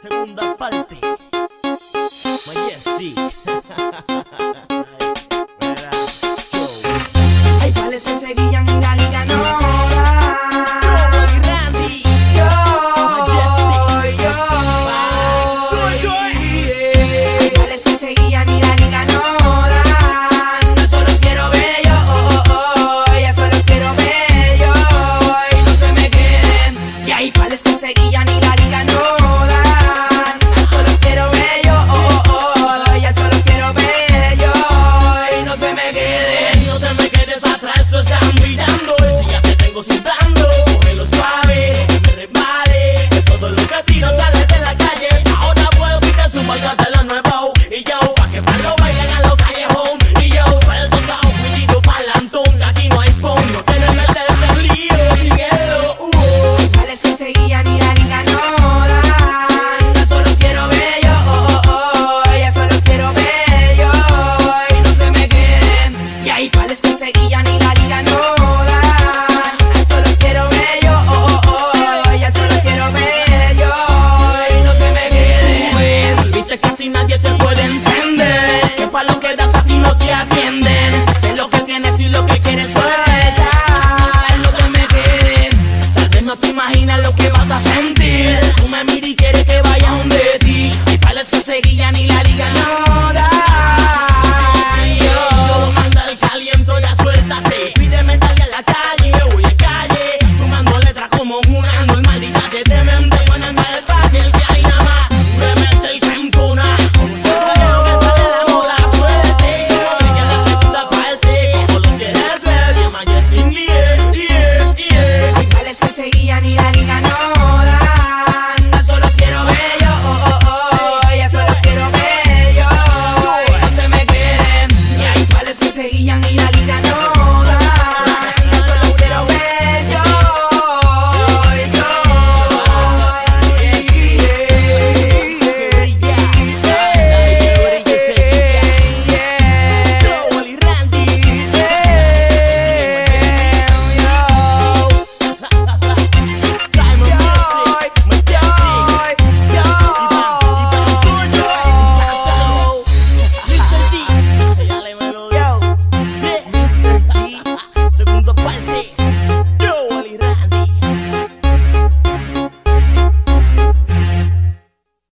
Segunda parte. Majestic. principales que seguían y la liga no.